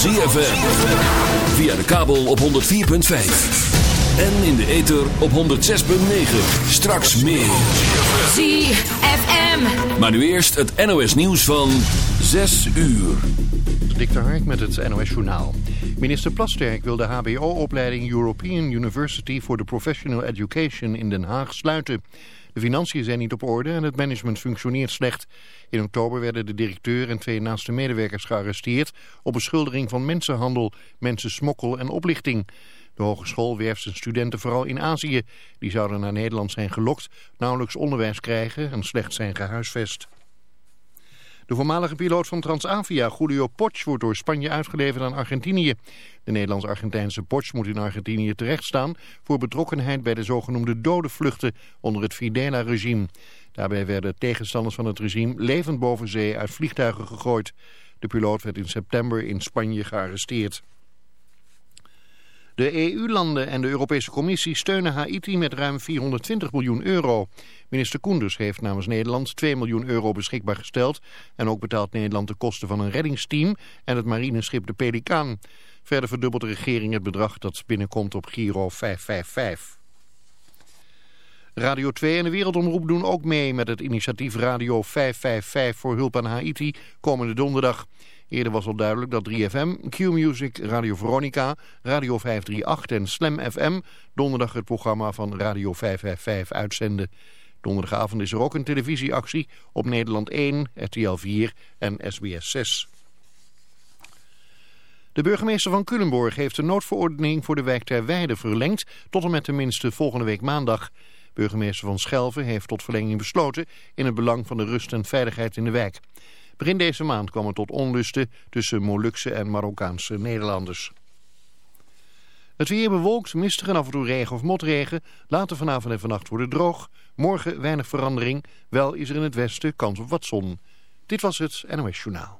ZFM. Via de kabel op 104.5. En in de ether op 106.9. Straks meer. ZFM. Maar nu eerst het NOS nieuws van 6 uur. Dik de Hark met het NOS Journaal. Minister Plasterk wil de hbo-opleiding European University for the Professional Education in Den Haag sluiten. De financiën zijn niet op orde en het management functioneert slecht. In oktober werden de directeur en twee naaste medewerkers gearresteerd... op beschuldiging van mensenhandel, mensensmokkel en oplichting. De hogeschool werft zijn studenten vooral in Azië. Die zouden naar Nederland zijn gelokt, nauwelijks onderwijs krijgen en slecht zijn gehuisvest. De voormalige piloot van Transavia, Julio Potsch, wordt door Spanje uitgeleverd aan Argentinië. De Nederlands-Argentijnse Potsch moet in Argentinië terechtstaan voor betrokkenheid bij de zogenoemde dode vluchten onder het Fidela-regime. Daarbij werden tegenstanders van het regime levend boven zee uit vliegtuigen gegooid. De piloot werd in september in Spanje gearresteerd. De EU-landen en de Europese Commissie steunen Haiti met ruim 420 miljoen euro. Minister Koenders heeft namens Nederland 2 miljoen euro beschikbaar gesteld... en ook betaalt Nederland de kosten van een reddingsteam en het marineschip de Pelikaan. Verder verdubbelt de regering het bedrag dat binnenkomt op Giro 555. Radio 2 en de Wereldomroep doen ook mee met het initiatief Radio 555 voor hulp aan Haiti komende donderdag. Eerder was al duidelijk dat 3FM, Q-Music, Radio Veronica, Radio 538 en Slam FM donderdag het programma van Radio 555 uitzenden. Donderdagavond is er ook een televisieactie op Nederland 1, RTL 4 en SBS 6. De burgemeester van Culemborg heeft de noodverordening voor de wijk Ter Weide verlengd tot en met tenminste volgende week maandag. Burgemeester van Schelven heeft tot verlenging besloten in het belang van de rust en veiligheid in de wijk. Begin deze maand kwam het tot onlusten tussen Molukse en Marokkaanse Nederlanders. Het weer bewolkt, mistig en af en toe regen of motregen. Later vanavond en vannacht worden droog. Morgen weinig verandering. Wel is er in het westen kans op wat zon. Dit was het NOS Journaal.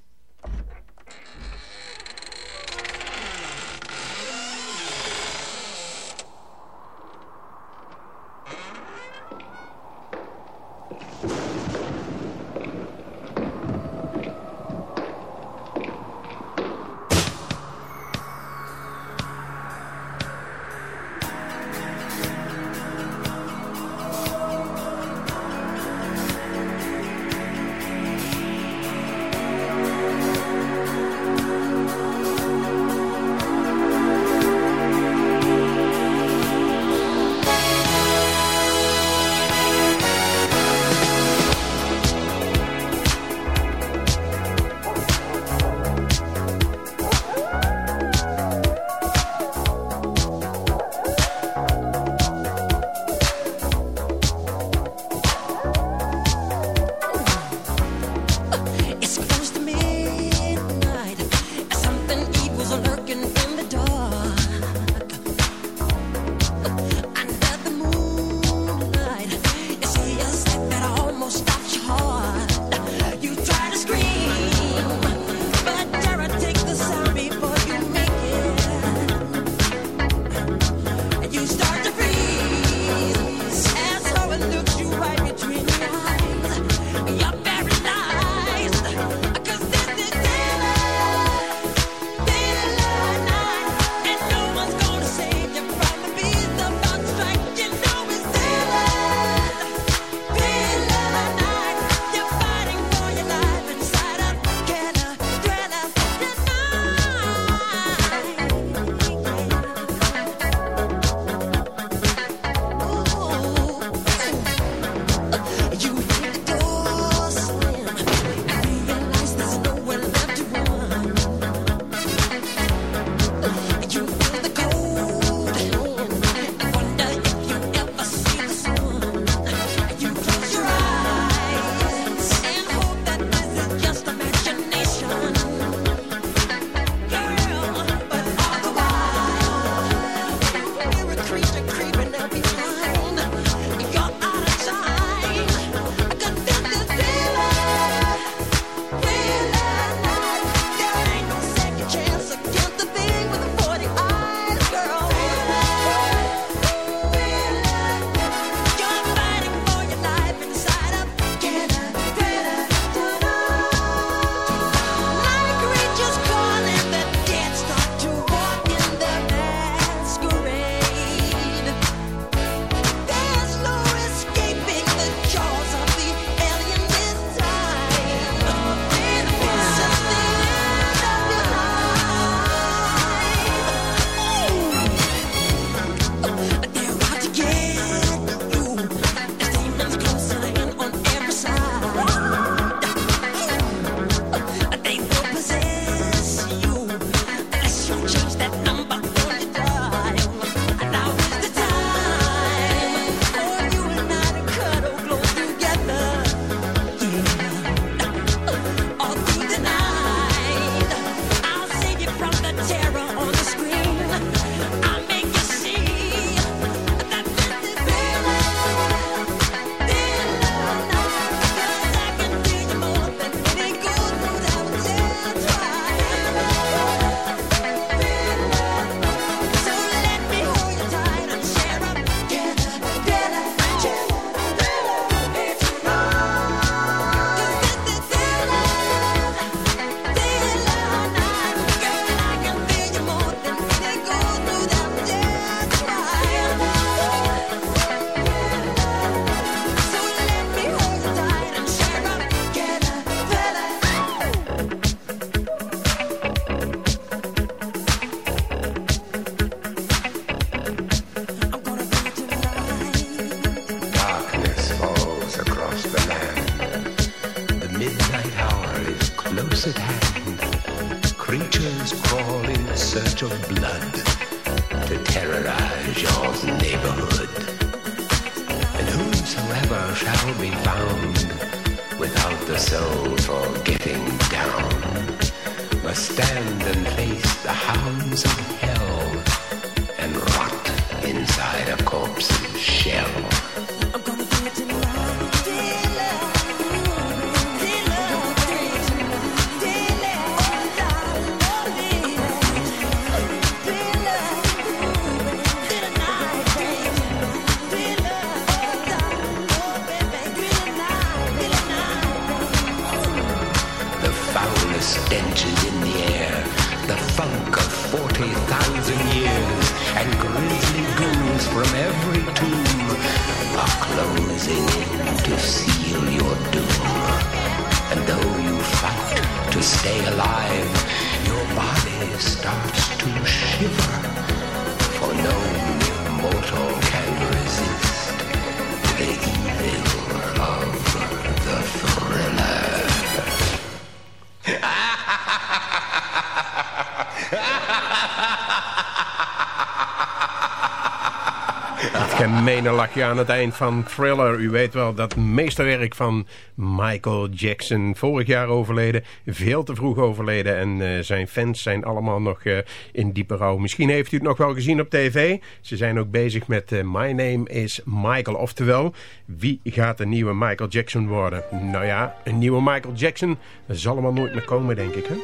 Gemene lachje aan het eind van Thriller. U weet wel, dat meesterwerk van Michael Jackson. Vorig jaar overleden, veel te vroeg overleden. En uh, zijn fans zijn allemaal nog uh, in diepe rouw. Misschien heeft u het nog wel gezien op tv. Ze zijn ook bezig met uh, My Name is Michael. Oftewel, wie gaat de nieuwe Michael Jackson worden? Nou ja, een nieuwe Michael Jackson zal wel nooit meer komen, denk ik. Hè?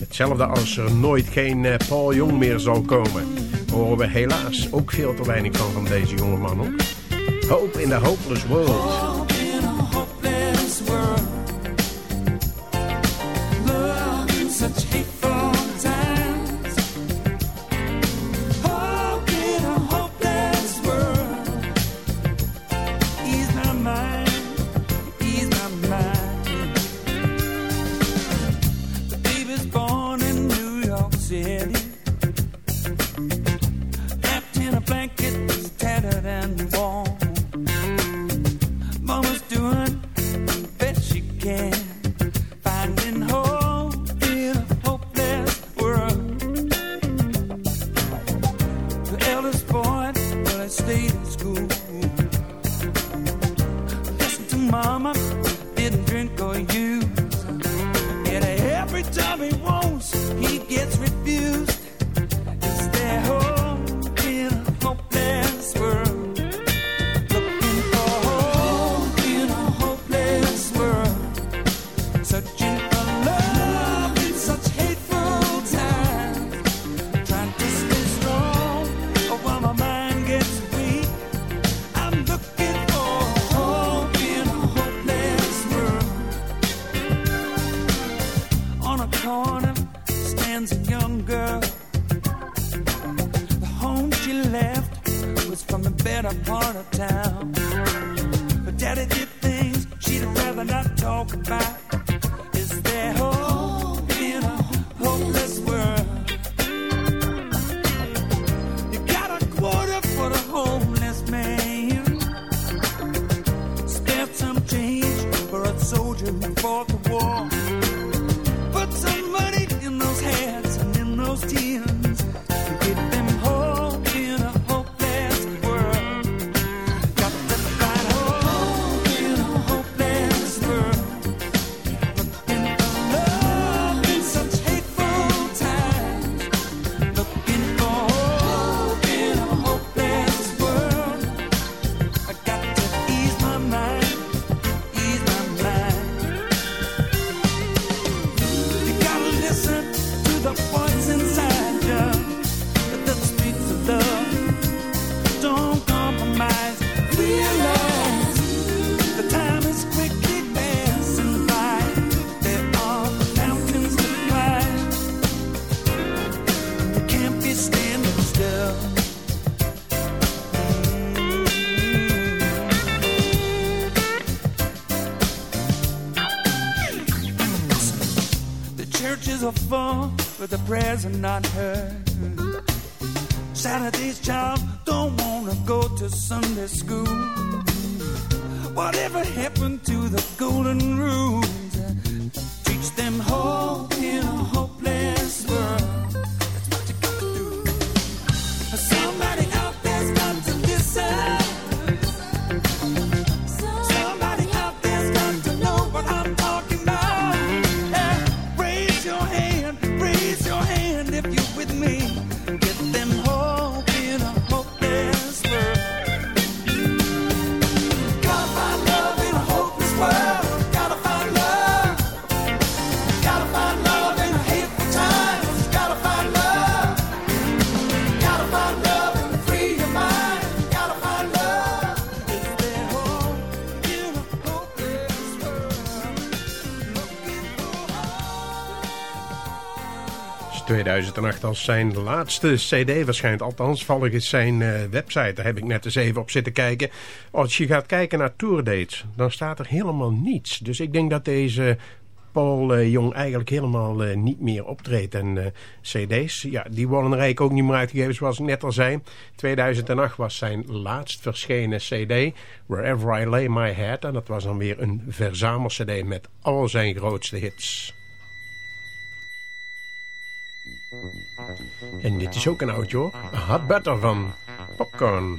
Hetzelfde als er nooit geen Paul Jong meer zal komen horen we helaas ook veel te weinig van van deze jonge man. Hope in the Hopeless World. better part of town. But daddy did things she'd rather not talk about. Prayers are not heard. 2008 als zijn laatste cd waarschijnlijk. Althans, volgens zijn uh, website. Daar heb ik net eens even op zitten kijken. Als je gaat kijken naar tourdates, dan staat er helemaal niets. Dus ik denk dat deze Paul uh, Jong eigenlijk helemaal uh, niet meer optreedt. En cd's, ja, die worden er eigenlijk ook niet meer uitgegeven zoals ik net al zei. 2008 was zijn laatst verschenen cd, Wherever I Lay My Head. En dat was dan weer een verzamel cd met al zijn grootste hits. En dit is ook een oudje hoor. Hot Butter van Popcorn.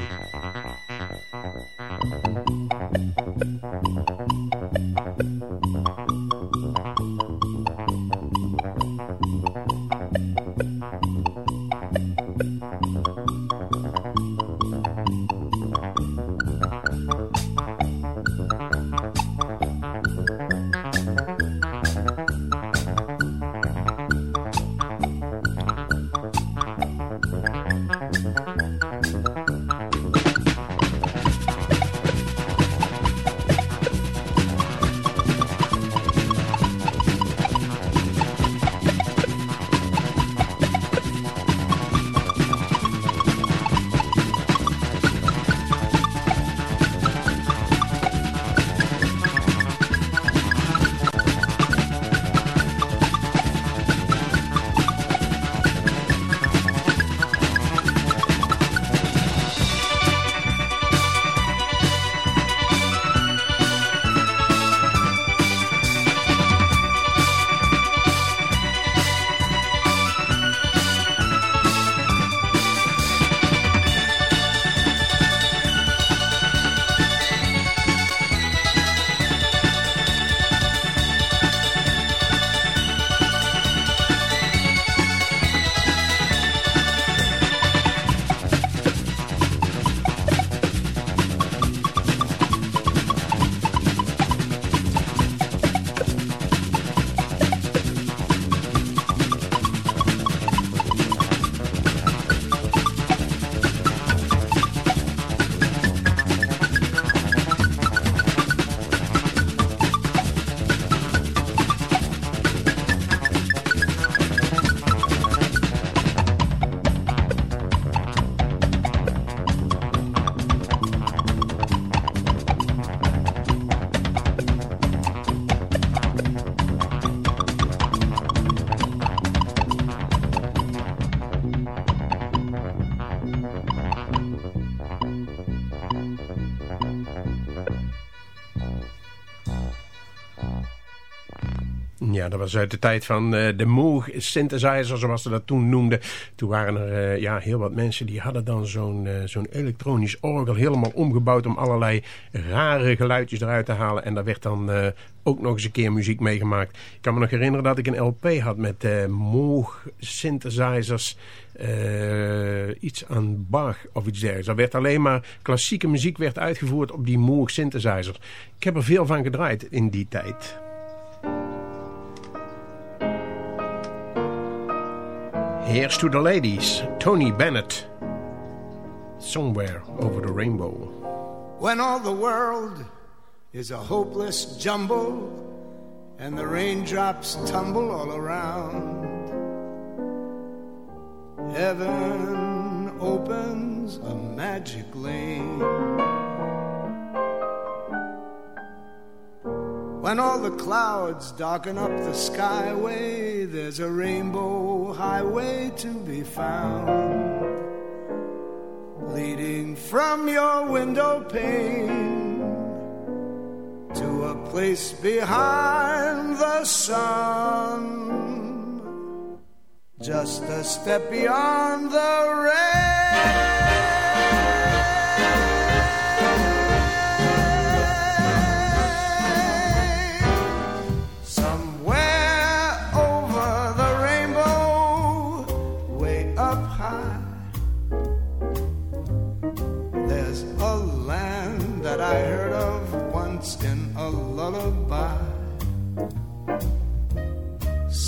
Dat was uit de tijd van uh, de Moog synthesizer, zoals ze dat toen noemden. Toen waren er uh, ja, heel wat mensen die hadden dan zo'n uh, zo'n elektronisch orgel helemaal omgebouwd... om allerlei rare geluidjes eruit te halen. En daar werd dan ook nog eens een keer muziek meegemaakt. Ik kan me nog herinneren dat ik een LP had met Moog synthesizers... iets aan Bach of iets dergelijks. Er werd alleen maar klassieke muziek werd uitgevoerd op die Moog synthesizers. Ik heb er veel van gedraaid in die tijd. Here's to the ladies, Tony Bennett, Somewhere Over the Rainbow. When all the world is a hopeless jumble and the raindrops tumble all around, heaven opens a magic lane. When all the clouds darken up the skyway, there's a rainbow highway to be found. Leading from your window pane to a place behind the sun, just a step beyond the rain.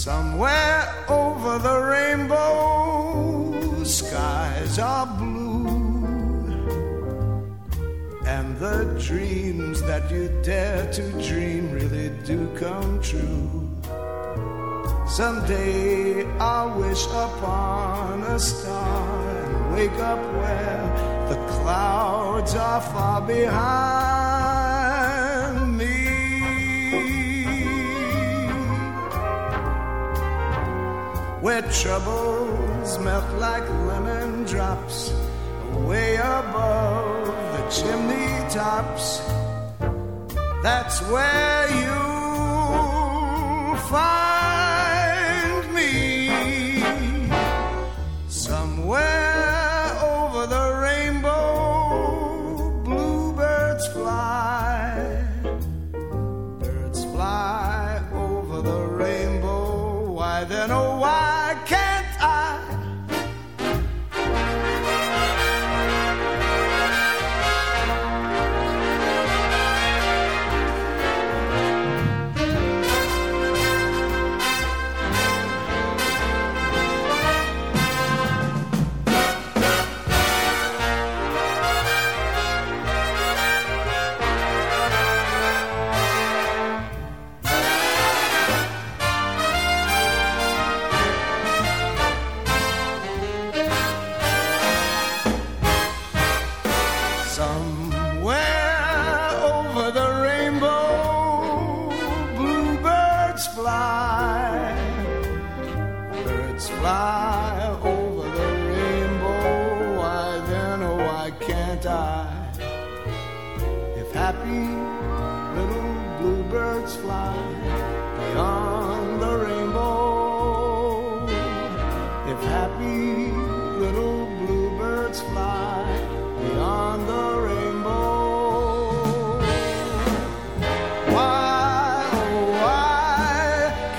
Somewhere over the rainbow, skies are blue. And the dreams that you dare to dream really do come true. Someday I'll wish upon a star and wake up where the clouds are far behind where troubles melt like lemon drops way above the chimney tops. That's where you find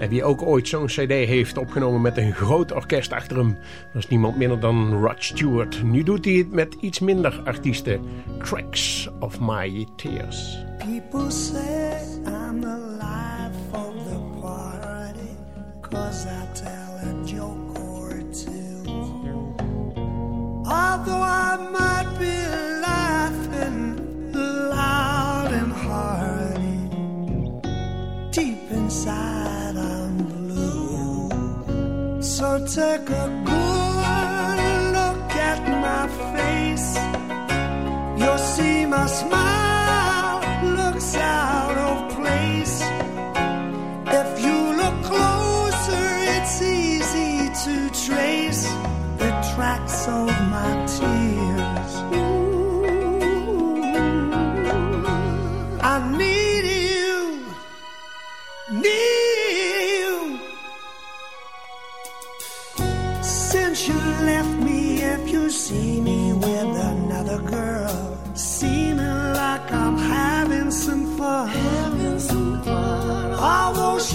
En wie ook ooit zo'n cd heeft opgenomen met een groot orkest achter hem... was niemand minder dan Rod Stewart. Nu doet hij het met iets minder artiesten. Tracks of My Tears. People say I'm the life of the party Cause I tell a joke or two Although I might be loud and hearty. Deep inside. So take a good look at my face. You'll see my smile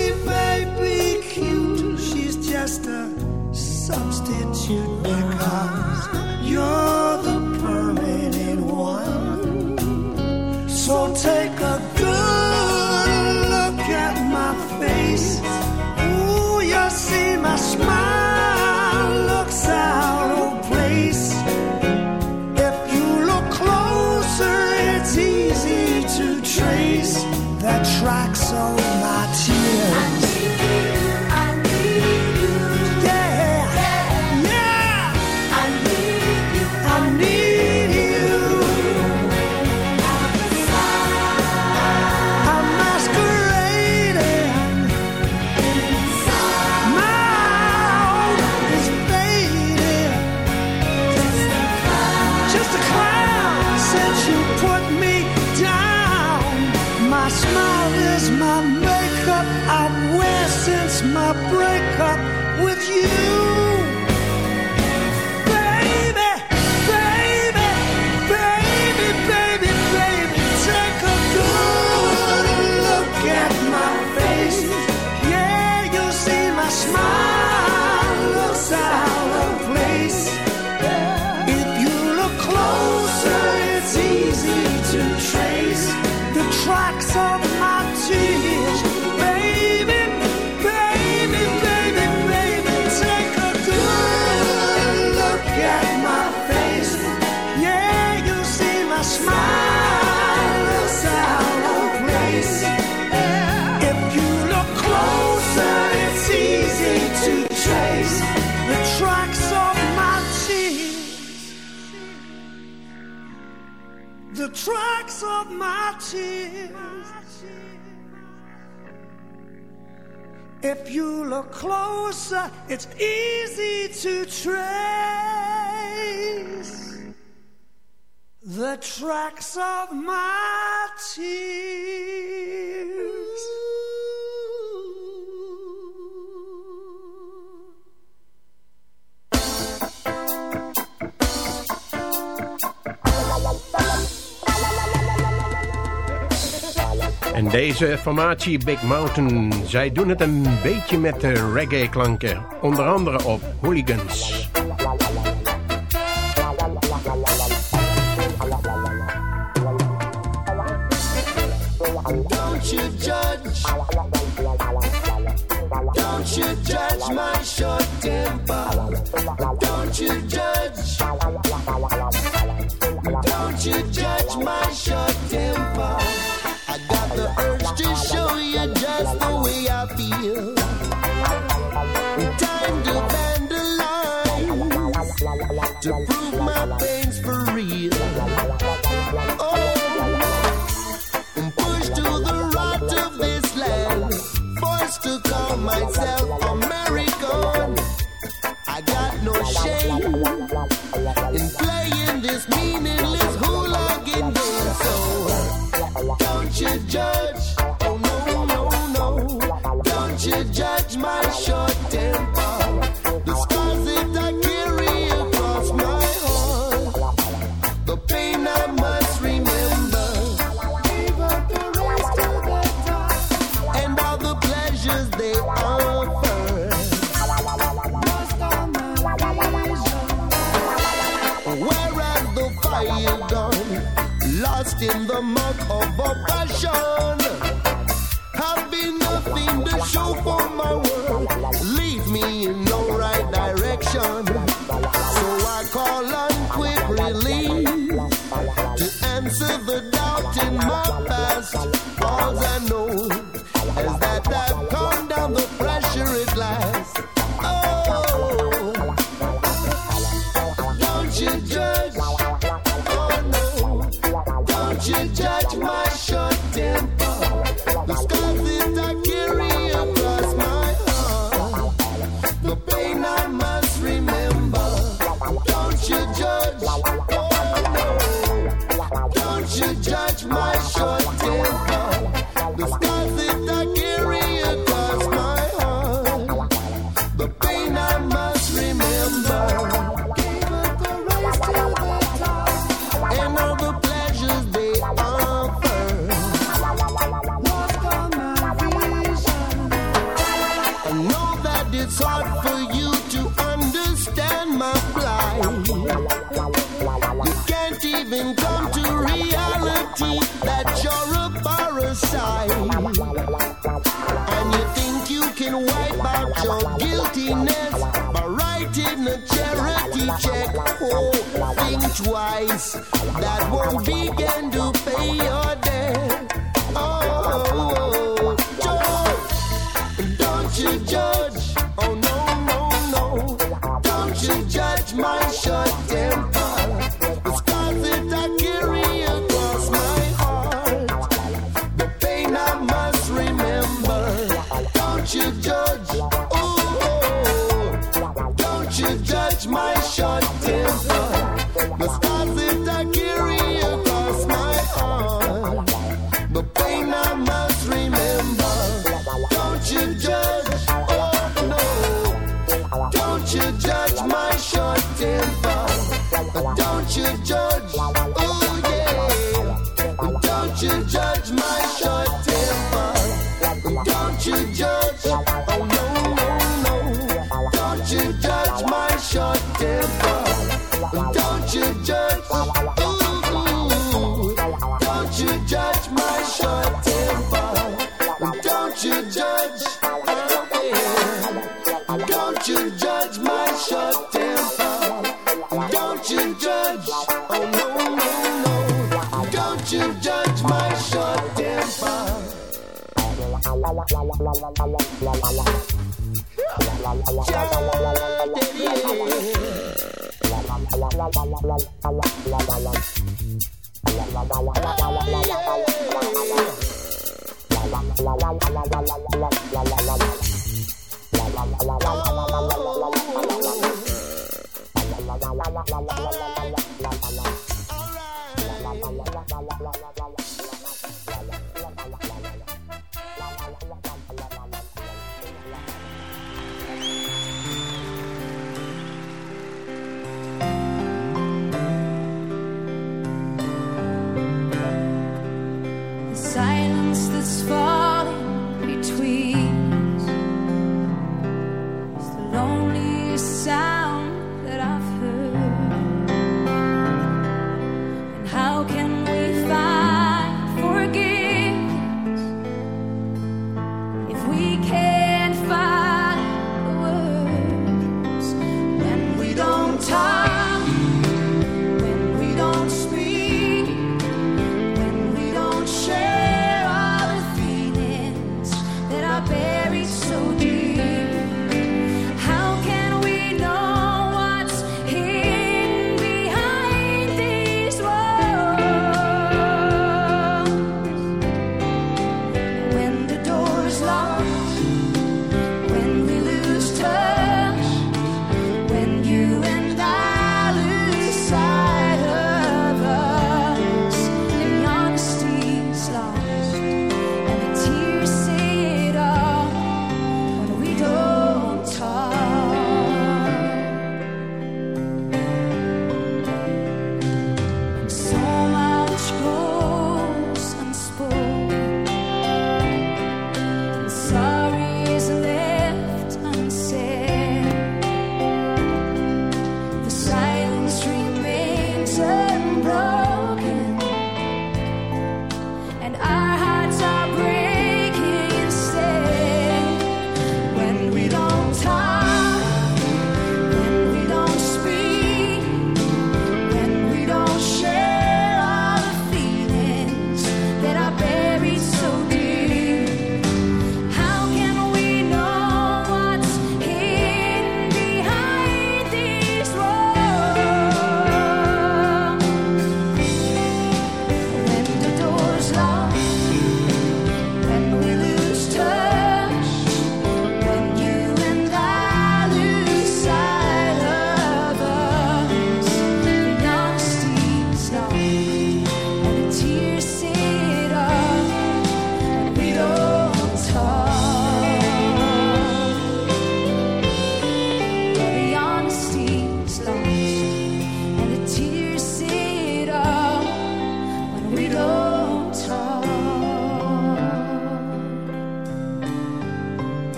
tracks of tears. If you look closer, it's easy to trace the tracks of my tears. En deze formatie Big Mountain, zij doen het een beetje met de reggae klanken. Onder andere op Hooligans. Don't you judge Don't you judge my short temper Don't you judge Don't you judge my short temper to prove my pain. lost in the mud of oppression. Have been nothing to show for my work. Lead me in no right direction. So I call on quick relief to answer the doubt in my past. All I know is that I've come.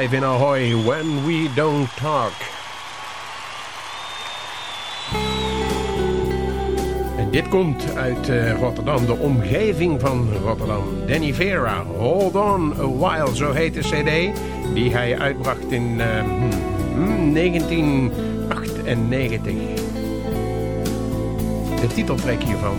live in Ahoy, When We Don't Talk. En dit komt uit eh, Rotterdam, de omgeving van Rotterdam. Danny Vera, Hold On A While, zo heet de cd... die hij uitbracht in eh, hmm, hmm, 1998. De titeltrek hiervan...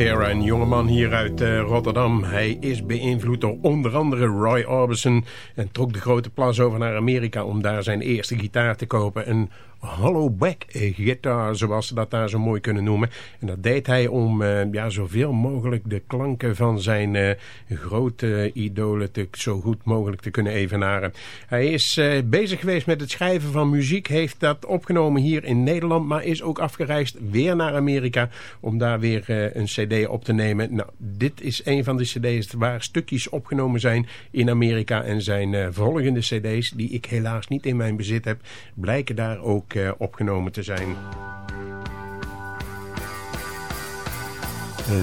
Danny Vera, een jongeman hier uit eh, Rotterdam. Hij is beïnvloed door onder andere Roy Orbison... en trok de grote plas over naar Amerika om daar zijn eerste gitaar te kopen. Een hollowback gitaar, zoals ze dat daar zo mooi kunnen noemen. En dat deed hij om eh, ja, zoveel mogelijk de klanken van zijn eh, grote idolen... Te, zo goed mogelijk te kunnen evenaren. Hij is bezig geweest met het schrijven van muziek... heeft dat opgenomen hier in Nederland... maar is ook afgereisd weer naar Amerika... om daar weer een cd op te nemen. Nou, dit is een van de cd's waar stukjes opgenomen zijn in Amerika... en zijn eh, volgende cd's, die ik helaas niet in mijn bezit heb... blijken daar ook eh, opgenomen te zijn.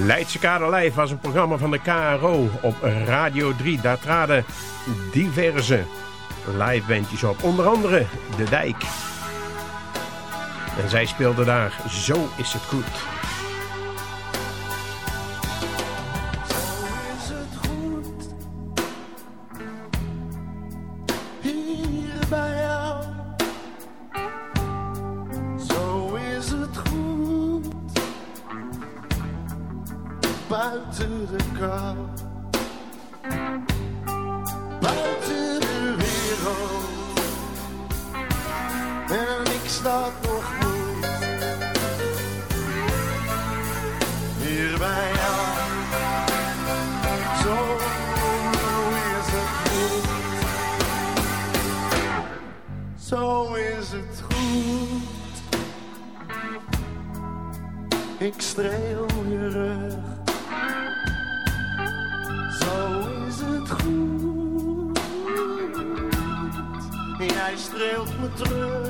Leidse Kaderlijf was een programma van de KRO op Radio 3. Daar traden diverse live bandjes op. Onder andere De Dijk. En zij speelden daar Zo is het goed. Buiten de kou, buiten de wereld. En niks staat nog goed hier bij jou. Zo is het goed. Zo is het goed. Ik streel through.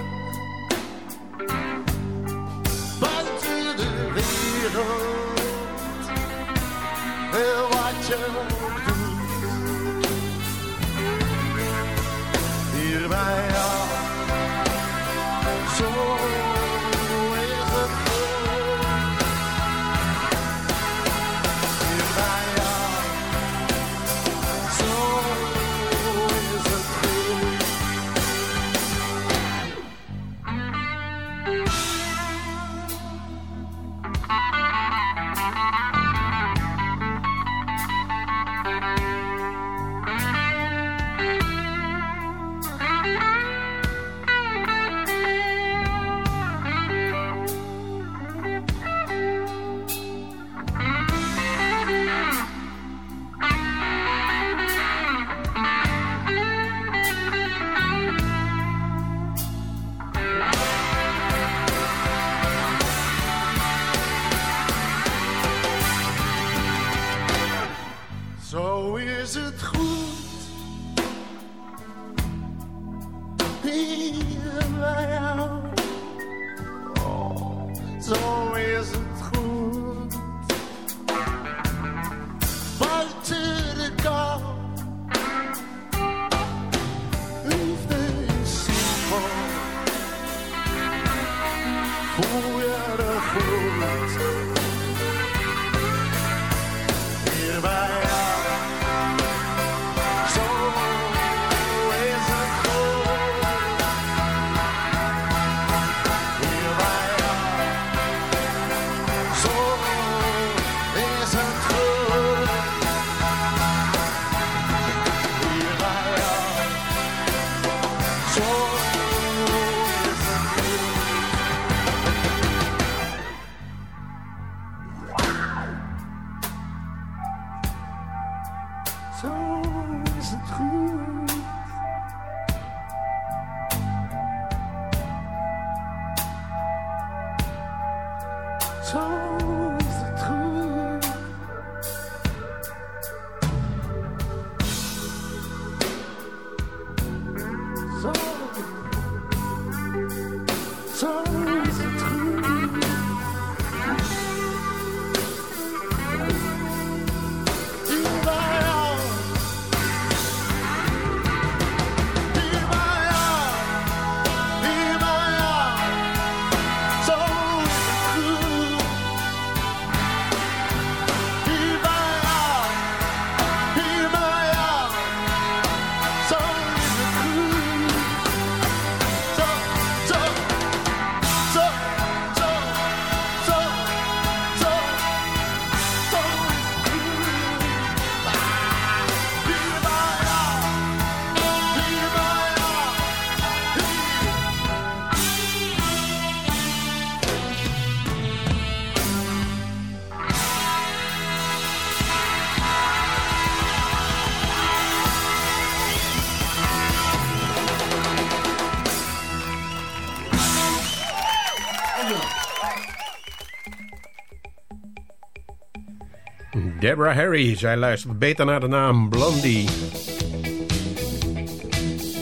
Deborah Harry, zij luistert beter naar de naam Blondie.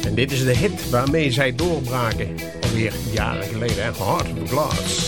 En dit is de hit waarmee zij doorbraken. Alweer jaren geleden, hè? Heart Glass.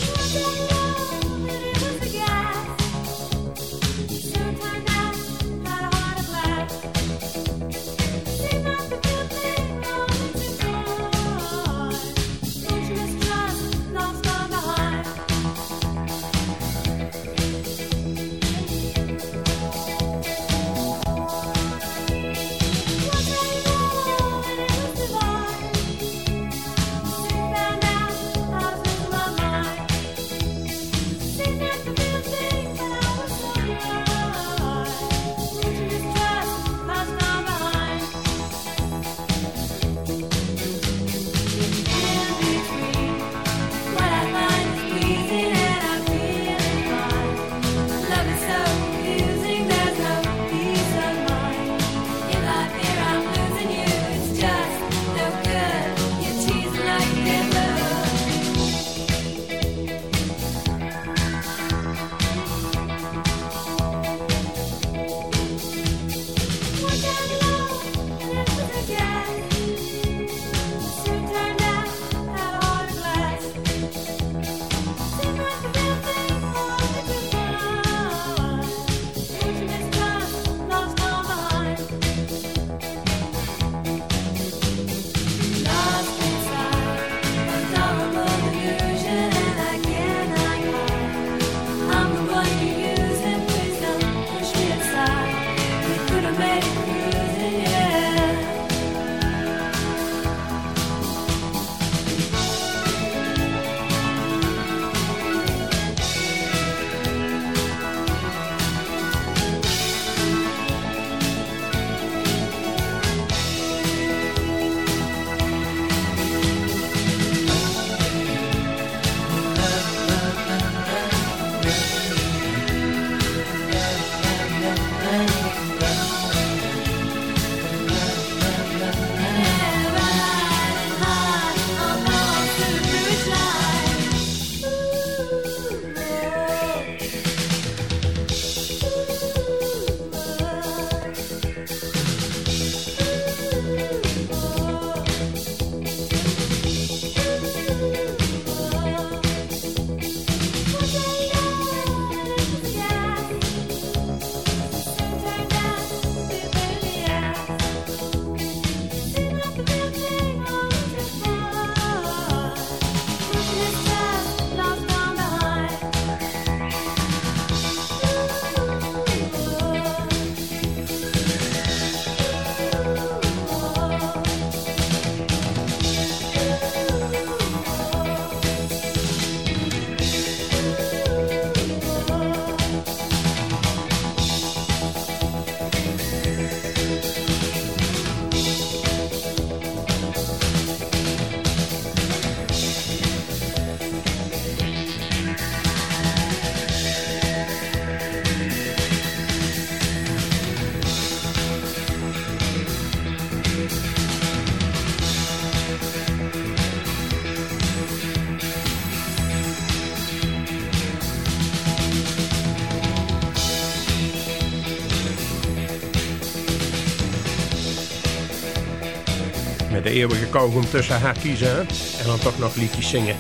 Eeuwige kauwgom tussen haar kiezen. En dan toch nog liedjes zingen.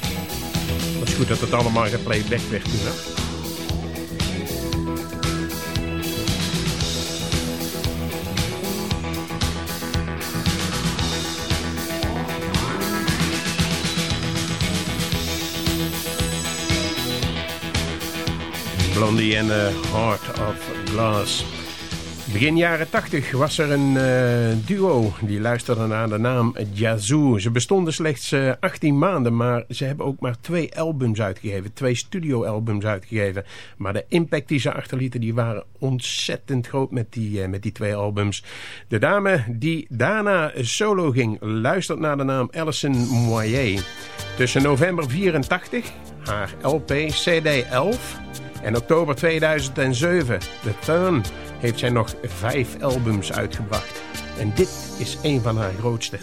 Het is goed dat het allemaal geplayback werd toen. Blondie en uh, Heart of Glass. Begin jaren 80 was er een uh, duo die luisterde naar de naam Yazoo. Ze bestonden slechts uh, 18 maanden, maar ze hebben ook maar twee albums uitgegeven. Twee studioalbums uitgegeven. Maar de impact die ze achterlieten, die waren ontzettend groot met die, uh, met die twee albums. De dame die daarna solo ging, luistert naar de naam Alison Moyer. Tussen november 84, haar LP CD 11 en oktober 2007, The Turn, heeft zij nog vijf albums uitgebracht. En dit is een van haar grootste.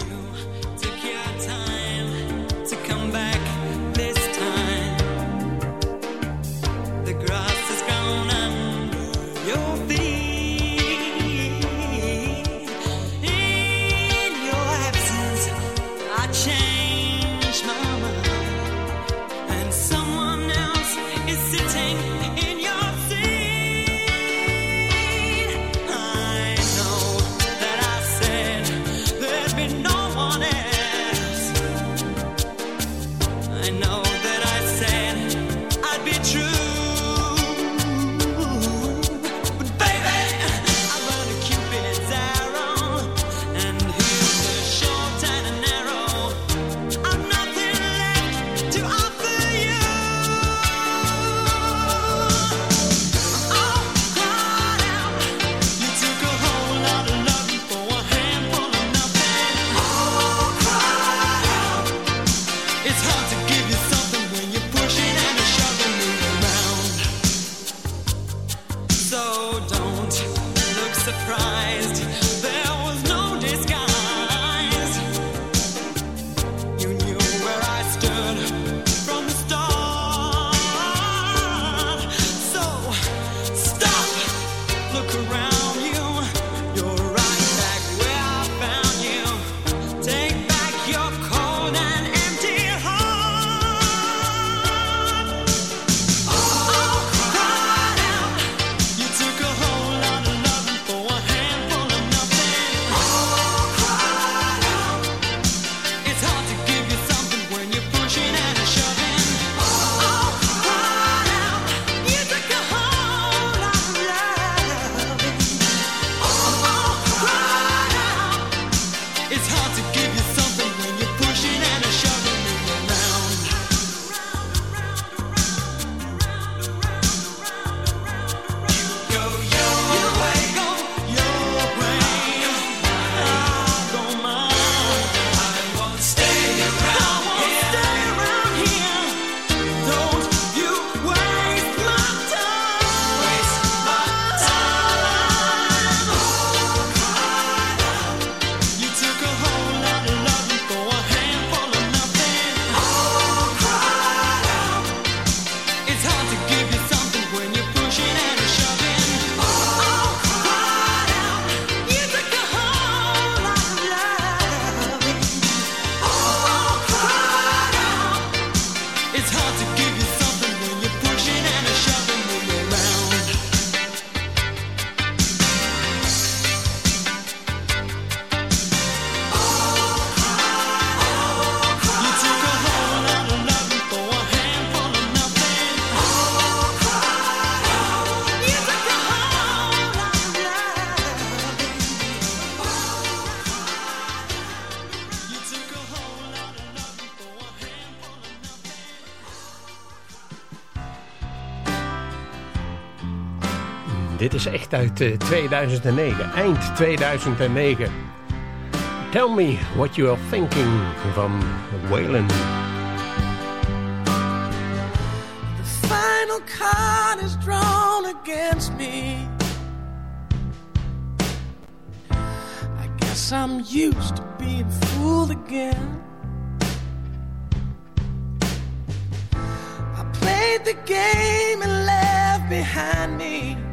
Is echt uit uh, 2009, eind 2009. Tell me what you are thinking van Waylon. The final card is drawn against me. I guess I'm used to being fooled again. I played the game and left behind me.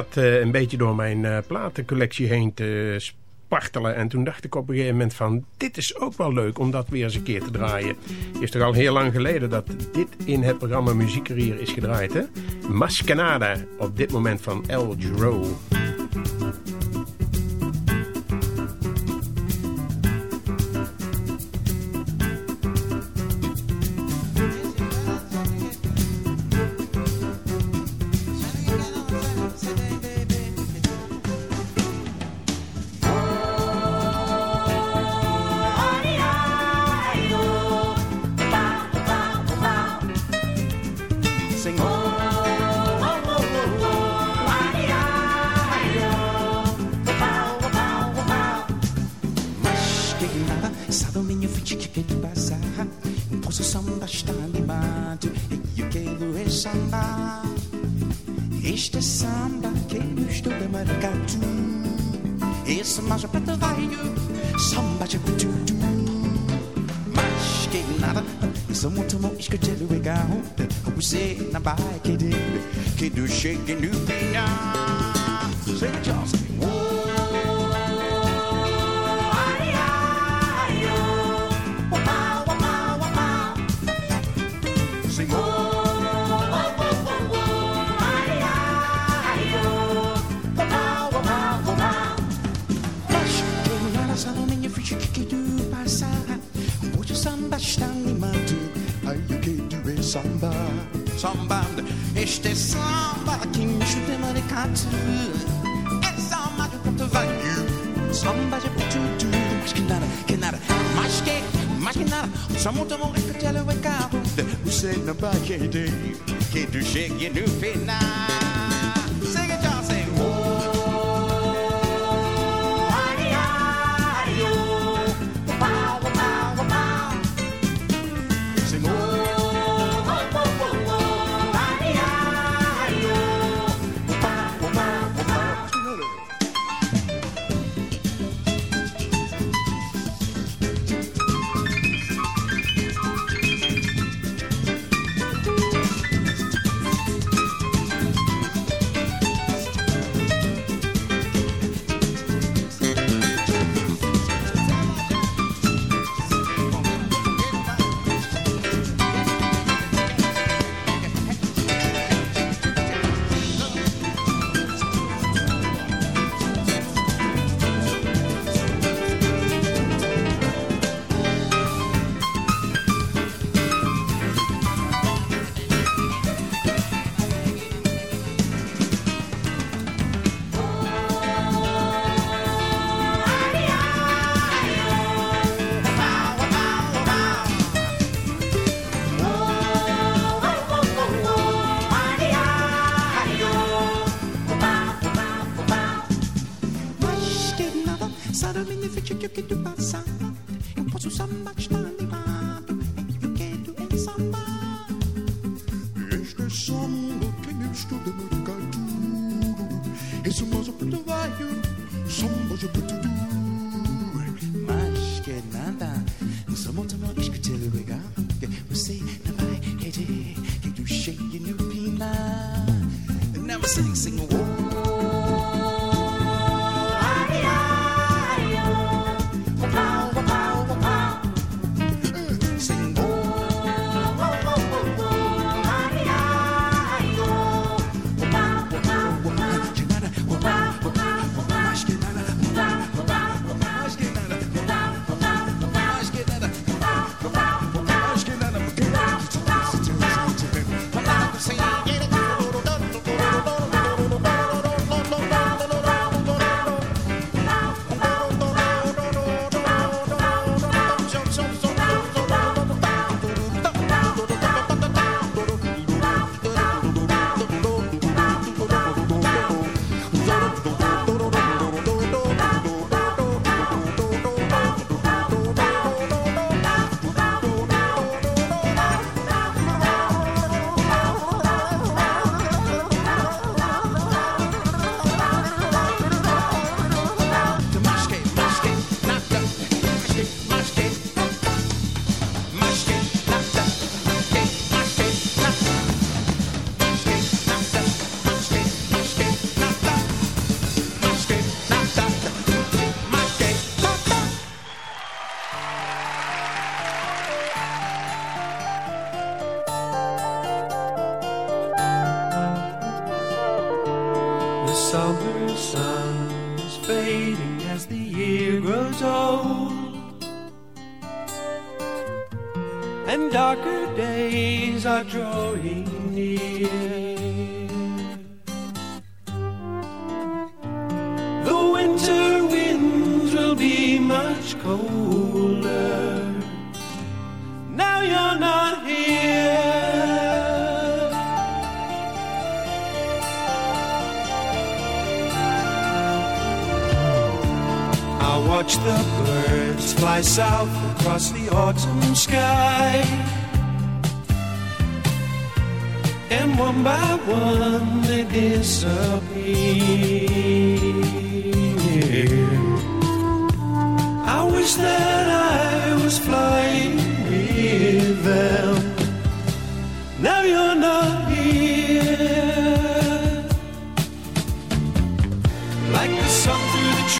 zat eh, een beetje door mijn eh, platencollectie heen te spartelen. En toen dacht ik op een gegeven moment van... dit is ook wel leuk om dat weer eens een keer te draaien. Het is toch al heel lang geleden dat dit in het programma Muziekcarrière is gedraaid, hè? Mascanada, op dit moment van El Giro. sing oh, oh, oh, oh, oh. Saddle in your feet, you get bazaar. Posso samba está animado e eu quero é samba. Este samba que eu estou demarcado. Esse mais aperta vai samba de tudo. Mas que nada, isso é muito bom, isso que eu te legal. Say sitting on a bike, kid, kid, shaking do feet now. It, just. してさばきにしてまで勝つ餌までことばゆサンバじゃぽちゅうちゅうしきならけならましてまけならさもともえかちゃらわかぶってうせなばけでけどしげぬぺな